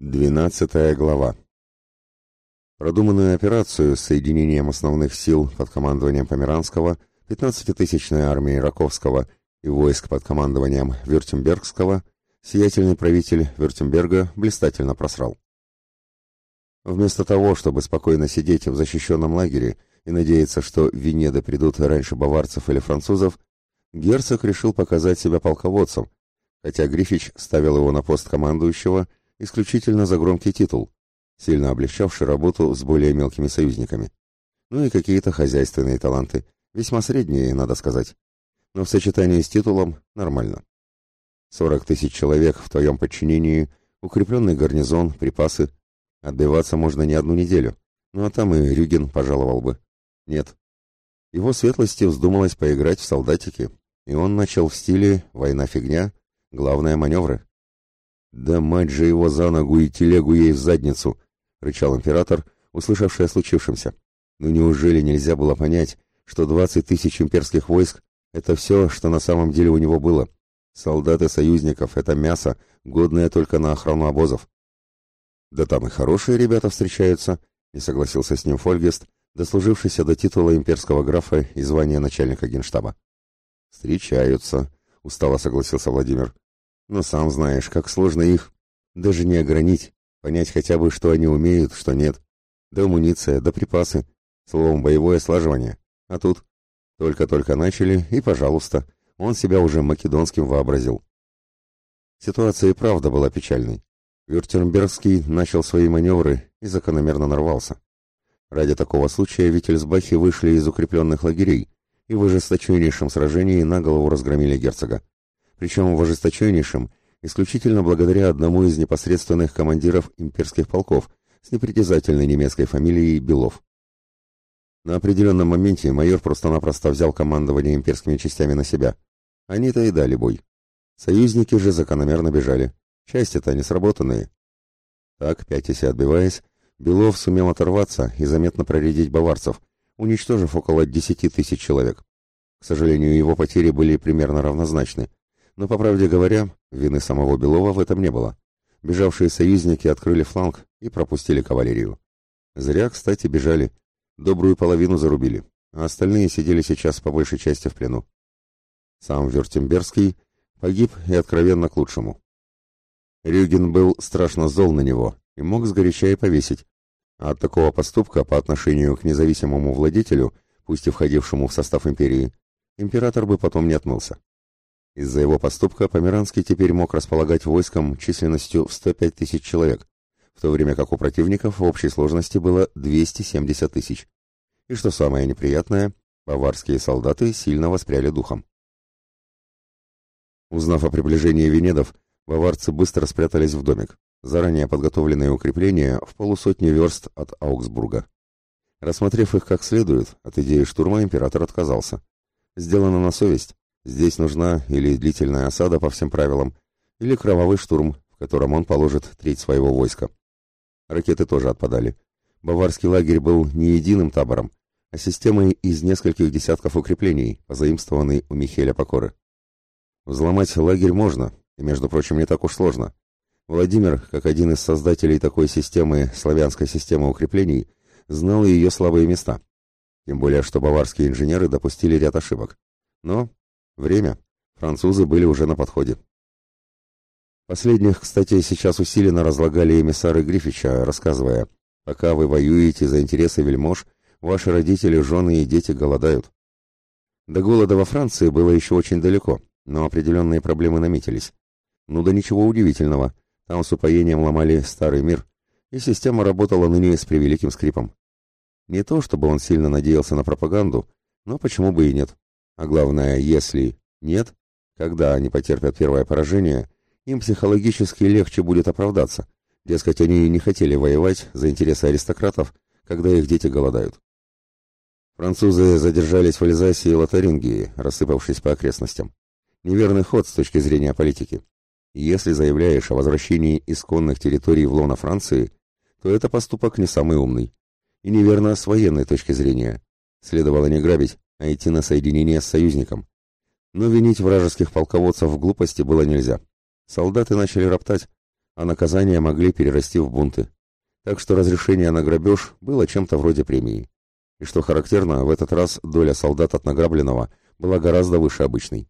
Двенадцатая глава. Продуманную операцию с соединением основных сил под командованием Померанского, 15-тысячной армии Раковского и войск под командованием Вюртембергского, сиятельный правитель Вюртемберга блистательно просрал. Вместо того, чтобы спокойно сидеть в защищенном лагере и надеяться, что Венеды придут раньше баварцев или французов, герцог решил показать себя полководцем, хотя Грифич ставил его на пост командующего исключительно за громкий титул, сильно облегчавший работу с более мелкими союзниками. Ну и какие-то хозяйственные таланты, весьма средние, надо сказать. Но в сочетании с титулом нормально. Сорок тысяч человек в твоем подчинении, укрепленный гарнизон, припасы. Отбиваться можно не одну неделю. Ну а там и Рюген пожаловал бы. Нет. Его светлости вздумалось поиграть в солдатики, и он начал в стиле «война фигня», главное маневры. «Да мать же его за ногу и телегу ей в задницу!» — рычал император, услышавший о случившемся. «Ну неужели нельзя было понять, что двадцать тысяч имперских войск — это все, что на самом деле у него было? Солдаты союзников — это мясо, годное только на охрану обозов». «Да там и хорошие ребята встречаются», — не согласился с ним Фольгест, дослужившийся до титула имперского графа и звания начальника генштаба. «Встречаются», — устало согласился Владимир. Но сам знаешь, как сложно их даже не огранить, понять хотя бы, что они умеют, что нет. Да амуниция, да припасы. Словом, боевое слаживание. А тут только-только начали, и, пожалуйста, он себя уже македонским вообразил. Ситуация и правда была печальной. Вюртембергский начал свои маневры и закономерно нарвался. Ради такого случая Виттельсбахи вышли из укрепленных лагерей и в ожесточеннейшем сражении на голову разгромили герцога причем в ожесточеннейшем, исключительно благодаря одному из непосредственных командиров имперских полков с непритязательной немецкой фамилией Белов. На определенном моменте майор просто-напросто взял командование имперскими частями на себя. Они-то и дали бой. Союзники же закономерно бежали. Части-то не сработанные. Так, пятясь и отбиваясь, Белов сумел оторваться и заметно проредить баварцев, уничтожив около десяти тысяч человек. К сожалению, его потери были примерно равнозначны, но, по правде говоря, вины самого Белова в этом не было. Бежавшие союзники открыли фланг и пропустили кавалерию. Зря, кстати, бежали. Добрую половину зарубили, а остальные сидели сейчас по большей части в плену. Сам Вюртемберский погиб и откровенно к лучшему. Рюген был страшно зол на него и мог сгоряча и повесить. А от такого поступка по отношению к независимому владетелю, пусть и входившему в состав империи, император бы потом не отмылся. Из-за его поступка Померанский теперь мог располагать войском численностью в 105 тысяч человек, в то время как у противников в общей сложности было 270 тысяч. И что самое неприятное, баварские солдаты сильно воспряли духом. Узнав о приближении венедов, баварцы быстро спрятались в домик, заранее подготовленные укрепления в полусотни верст от Аугсбурга. Рассмотрев их как следует, от идеи штурма император отказался. Сделано на совесть, Здесь нужна или длительная осада по всем правилам, или кровавый штурм, в котором он положит треть своего войска. Ракеты тоже отпадали. Баварский лагерь был не единым табором, а системой из нескольких десятков укреплений, позаимствованной у Михеля Покоры. Взломать лагерь можно, и, между прочим, не так уж сложно. Владимир, как один из создателей такой системы, славянской системы укреплений, знал ее слабые места. Тем более, что баварские инженеры допустили ряд ошибок. Но Время. Французы были уже на подходе. Последних, кстати, сейчас усиленно разлагали эмиссары Грифича, рассказывая, пока вы воюете за интересы вельмож, ваши родители, жены и дети голодают. До голода во Франции было еще очень далеко, но определенные проблемы наметились. Ну да ничего удивительного, там с упоением ломали старый мир, и система работала ныне с превеликим скрипом. Не то, чтобы он сильно надеялся на пропаганду, но почему бы и нет. А главное, если нет, когда они потерпят первое поражение, им психологически легче будет оправдаться. Дескать, они не хотели воевать за интересы аристократов, когда их дети голодают. Французы задержались в Альзасе и Лотарингии, рассыпавшись по окрестностям. Неверный ход с точки зрения политики. Если заявляешь о возвращении исконных территорий в лоно Франции, то это поступок не самый умный. И неверно с военной точки зрения. Следовало не грабить, а идти на соединение с союзником. Но винить вражеских полководцев в глупости было нельзя. Солдаты начали роптать, а наказания могли перерасти в бунты. Так что разрешение на грабеж было чем-то вроде премии. И что характерно, в этот раз доля солдат от награбленного была гораздо выше обычной.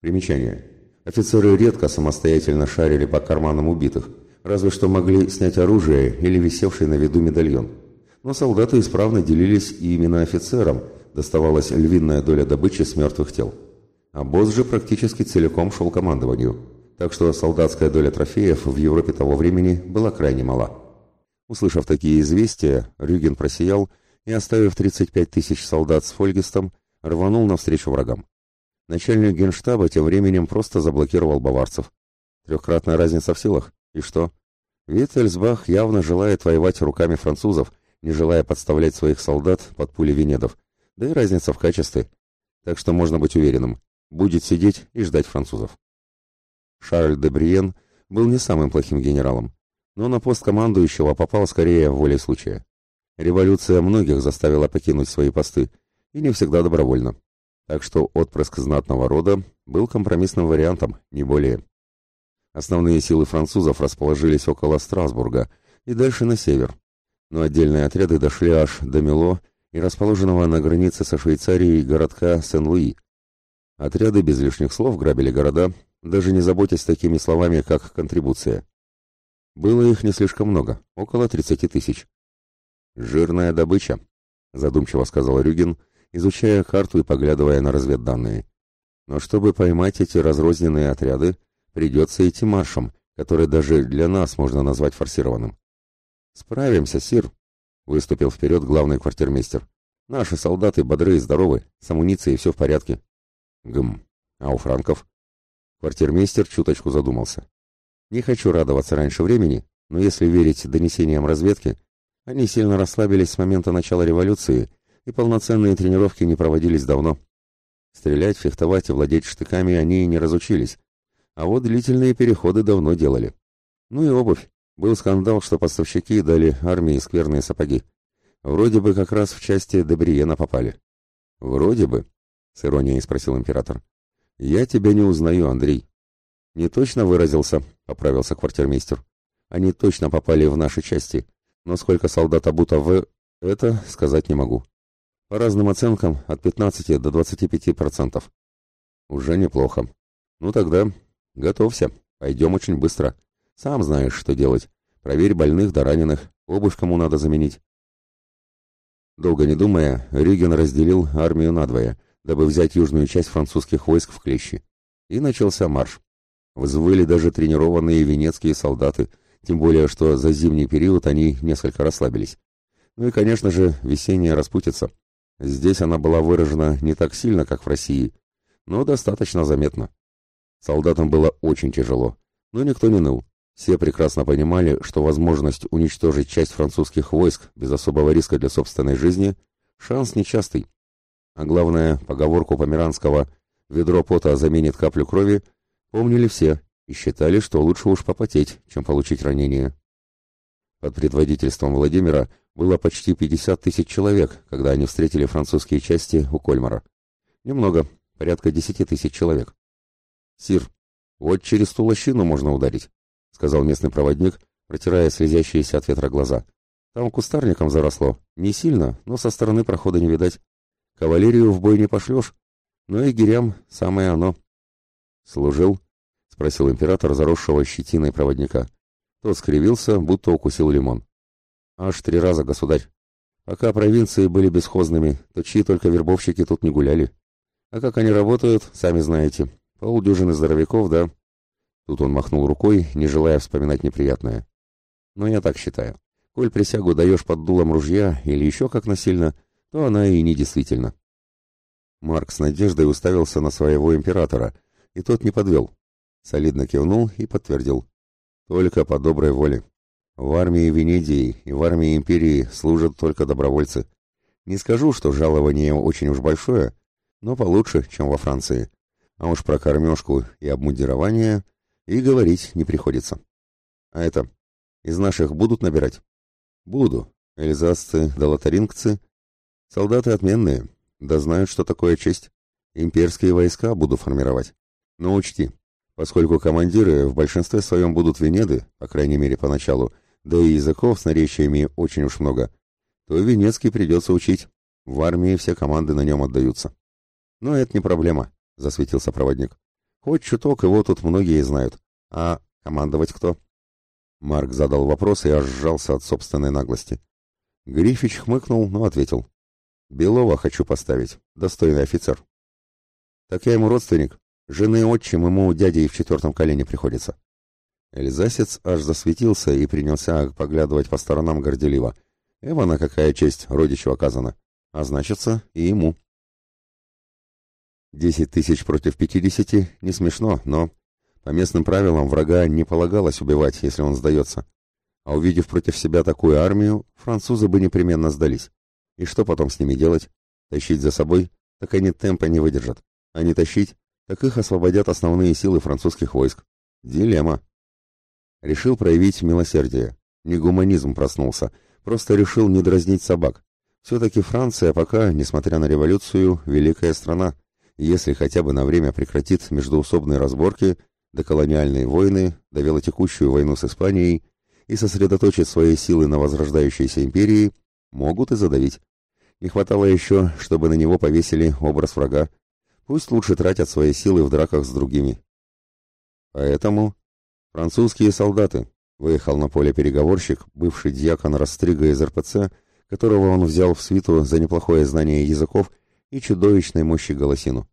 Примечание. Офицеры редко самостоятельно шарили по карманам убитых, разве что могли снять оружие или висевший на виду медальон. Но солдаты исправно делились и именно офицерам доставалась львиная доля добычи с мертвых тел. А босс же практически целиком шел командованию, так что солдатская доля трофеев в Европе того времени была крайне мала. Услышав такие известия, Рюген просиял и, оставив 35 тысяч солдат с Фольгестом, рванул навстречу врагам. Начальник генштаба тем временем просто заблокировал баварцев. Трехкратная разница в силах. И что? Виттельсбах явно желает воевать руками французов, не желая подставлять своих солдат под пули венедов. Да и разница в качестве. Так что можно быть уверенным. Будет сидеть и ждать французов. Шарль де Бриен был не самым плохим генералом, но на пост командующего попал скорее волей случая. Революция многих заставила покинуть свои посты, и не всегда добровольно. Так что отпрыск знатного рода был компромиссным вариантом, не более. Основные силы французов расположились около Страсбурга и дальше на север, но отдельные отряды дошли аж до Мило и расположенного на границе со Швейцарией городка Сен-Луи. Отряды без лишних слов грабили города, даже не заботясь такими словами, как контрибуция. Было их не слишком много, около 30 тысяч. «Жирная добыча», — задумчиво сказал Рюгин, изучая карту и поглядывая на разведданные. «Но чтобы поймать эти разрозненные отряды, придется идти маршем, который даже для нас можно назвать форсированным». «Справимся, Сир», — выступил вперед главный квартирмейстер. «Наши солдаты бодры и здоровы, с амуницией все в порядке». «Гм, а у франков?» Квартирмейстер чуточку задумался. «Не хочу радоваться раньше времени, но если верить донесениям разведки, они сильно расслабились с момента начала революции, и полноценные тренировки не проводились давно. Стрелять, фехтовать и владеть штыками они и не разучились, а вот длительные переходы давно делали. Ну и обувь. Был скандал, что поставщики дали армии скверные сапоги. Вроде бы как раз в части Дебриена попали. Вроде бы, с иронией спросил император. Я тебя не узнаю, Андрей. Не точно выразился, поправился квартирмейстер. Они точно попали в наши части, но сколько солдат обуто в... Это сказать не могу. По разным оценкам, от 15 до 25%. Уже неплохо. Ну тогда, готовься. Пойдем очень быстро. Сам знаешь, что делать. Проверь больных да раненых. Обувь кому надо заменить. Долго не думая, Рюген разделил армию надвое, дабы взять южную часть французских войск в клещи. И начался марш. Взвыли даже тренированные венецкие солдаты – тем более, что за зимний период они несколько расслабились. Ну и, конечно же, весенняя распутица. Здесь она была выражена не так сильно, как в России, но достаточно заметно. Солдатам было очень тяжело, но никто не ныл. Все прекрасно понимали, что возможность уничтожить часть французских войск без особого риска для собственной жизни – шанс нечастый. А главное, поговорку Померанского «ведро пота заменит каплю крови» помнили все и считали, что лучше уж попотеть, чем получить ранение. Под предводительством Владимира было почти 50 тысяч человек, когда они встретили французские части у Кольмара. Немного, порядка 10 тысяч человек. «Сир, вот через ту лощину можно ударить», — сказал местный проводник, протирая слезящиеся от ветра глаза. «Там кустарником заросло. Не сильно, но со стороны прохода не видать. Кавалерию в бой не пошлешь, но и гирям самое оно». «Служил?» — спросил император заросшего щетиной проводника. Тот скривился, будто укусил лимон. «Аж три раза, государь. Пока провинции были бесхозными, то чьи только вербовщики тут не гуляли. А как они работают, сами знаете. Полдюжины здоровяков, да?» Тут он махнул рукой, не желая вспоминать неприятное. «Но я так считаю. Коль присягу даешь под дулом ружья или еще как насильно, то она и не действительно». Марк с надеждой уставился на своего императора, и тот не подвел. Солидно кивнул и подтвердил. Только по доброй воле. В армии Венедии и в армии империи служат только добровольцы. Не скажу, что жалование очень уж большое, но получше, чем во Франции. А уж про кормежку и обмундирование и говорить не приходится. А это, из наших будут набирать? Буду. Эльзасцы да лотарингцы. Солдаты отменные, да знают, что такое честь. Имперские войска буду формировать. Но учти, Поскольку командиры в большинстве своем будут венеды, по крайней мере поначалу, да и языков с наречиями очень уж много, то Венецкий придется учить. В армии все команды на нем отдаются. Но это не проблема, засветился проводник. Хоть чуток его тут многие знают. А командовать кто? Марк задал вопрос и аж от собственной наглости. Грифич хмыкнул, но ответил. «Белова хочу поставить. Достойный офицер». «Так я ему родственник. Жены отчим ему дядей в четвертом колене приходится». Эльзасец аж засветился и принялся поглядывать по сторонам горделиво. Эвана какая честь родичу оказана. А значится, и ему. Десять тысяч против пятидесяти не смешно, но... По местным правилам врага не полагалось убивать, если он сдается. А увидев против себя такую армию, французы бы непременно сдались. И что потом с ними делать? Тащить за собой? Так они темпа не выдержат. А не тащить? Так их освободят основные силы французских войск. Дилемма. Решил проявить милосердие. Не гуманизм проснулся. Просто решил не дразнить собак. Все-таки Франция пока, несмотря на революцию, великая страна. Если хотя бы на время прекратит междоусобные разборки, доколониальные войны, довела текущую войну с Испанией и сосредоточит свои силы на возрождающейся империи, могут и задавить. Не хватало еще, чтобы на него повесили образ врага. Пусть лучше тратят свои силы в драках с другими. Поэтому французские солдаты, выехал на поле переговорщик, бывший дьякон Растрига из РПЦ, которого он взял в свиту за неплохое знание языков и чудовищной мощи голосину.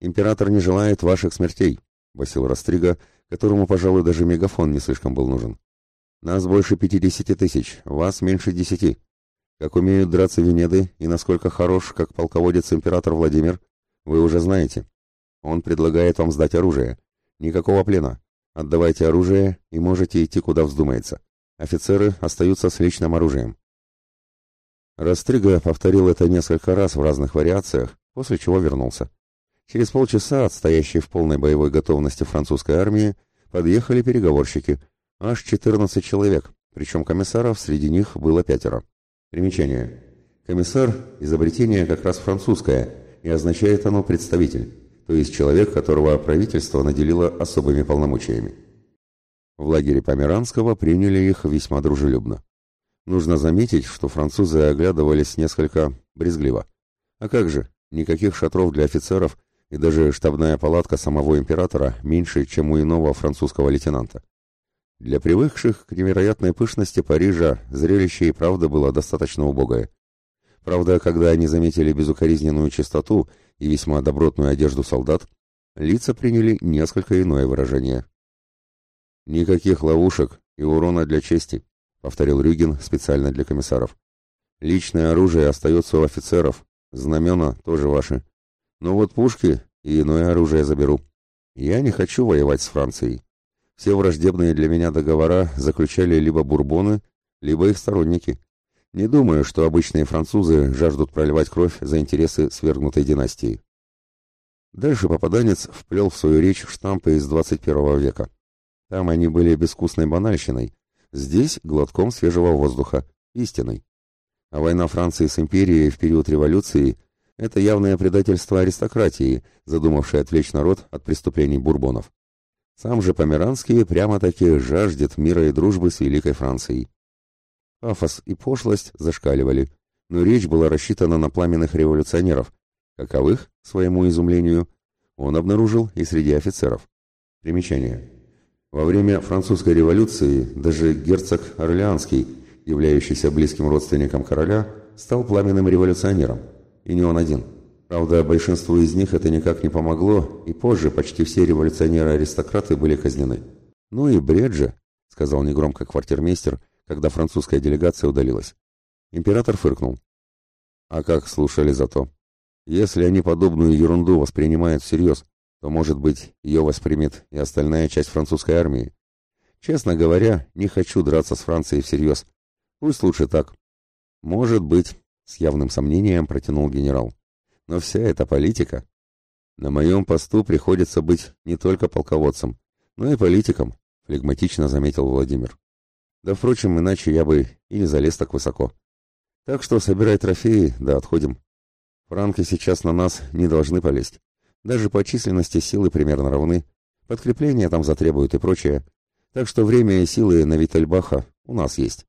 «Император не желает ваших смертей», — басил Растрига, которому, пожалуй, даже мегафон не слишком был нужен. «Нас больше пятидесяти тысяч, вас меньше десяти. Как умеют драться Венеды и насколько хорош, как полководец император Владимир, вы уже знаете. Он предлагает вам сдать оружие. Никакого плена. Отдавайте оружие и можете идти куда вздумается. Офицеры остаются с личным оружием». Растрига повторил это несколько раз в разных вариациях, после чего вернулся. Через полчаса от стоящей в полной боевой готовности французской армии подъехали переговорщики. Аж 14 человек, причем комиссаров среди них было пятеро. Примечание. Комиссар – изобретение как раз французское, и означает оно «представитель», то есть человек, которого правительство наделило особыми полномочиями. В лагере Померанского приняли их весьма дружелюбно. Нужно заметить, что французы оглядывались несколько брезгливо. А как же, никаких шатров для офицеров – и даже штабная палатка самого императора меньше, чем у иного французского лейтенанта. Для привыкших к невероятной пышности Парижа зрелище и правда было достаточно убогое. Правда, когда они заметили безукоризненную чистоту и весьма добротную одежду солдат, лица приняли несколько иное выражение. «Никаких ловушек и урона для чести», — повторил Рюгин специально для комиссаров. «Личное оружие остается у офицеров, знамена тоже ваши. Но вот пушки и иное оружие заберу. Я не хочу воевать с Францией. Все враждебные для меня договора заключали либо бурбоны, либо их сторонники. Не думаю, что обычные французы жаждут проливать кровь за интересы свергнутой династии. Дальше попаданец вплел в свою речь штампы из 21 века. Там они были безвкусной банальщиной, здесь глотком свежего воздуха, истиной. А война Франции с империей в период революции это явное предательство аристократии, задумавшей отвлечь народ от преступлений бурбонов. Сам же Померанский прямо-таки жаждет мира и дружбы с Великой Францией. Пафос и пошлость зашкаливали, но речь была рассчитана на пламенных революционеров, каковых, своему изумлению, он обнаружил и среди офицеров. Примечание. Во время французской революции даже герцог Орлеанский, являющийся близким родственником короля, стал пламенным революционером. И не он один. Правда, большинству из них это никак не помогло, и позже почти все революционеры-аристократы были казнены. «Ну и бред же», — сказал негромко квартирмейстер, когда французская делегация удалилась. Император фыркнул. «А как слушали зато? Если они подобную ерунду воспринимают всерьез, то, может быть, ее воспримет и остальная часть французской армии. Честно говоря, не хочу драться с Францией всерьез. Пусть лучше так. Может быть, с явным сомнением протянул генерал. Но вся эта политика... На моем посту приходится быть не только полководцем, но и политиком, флегматично заметил Владимир. Да, впрочем, иначе я бы и не залез так высоко. Так что собирай трофеи, да отходим. Франки сейчас на нас не должны полезть. Даже по численности силы примерно равны. Подкрепление там затребуют и прочее. Так что время и силы на Виттельбаха у нас есть.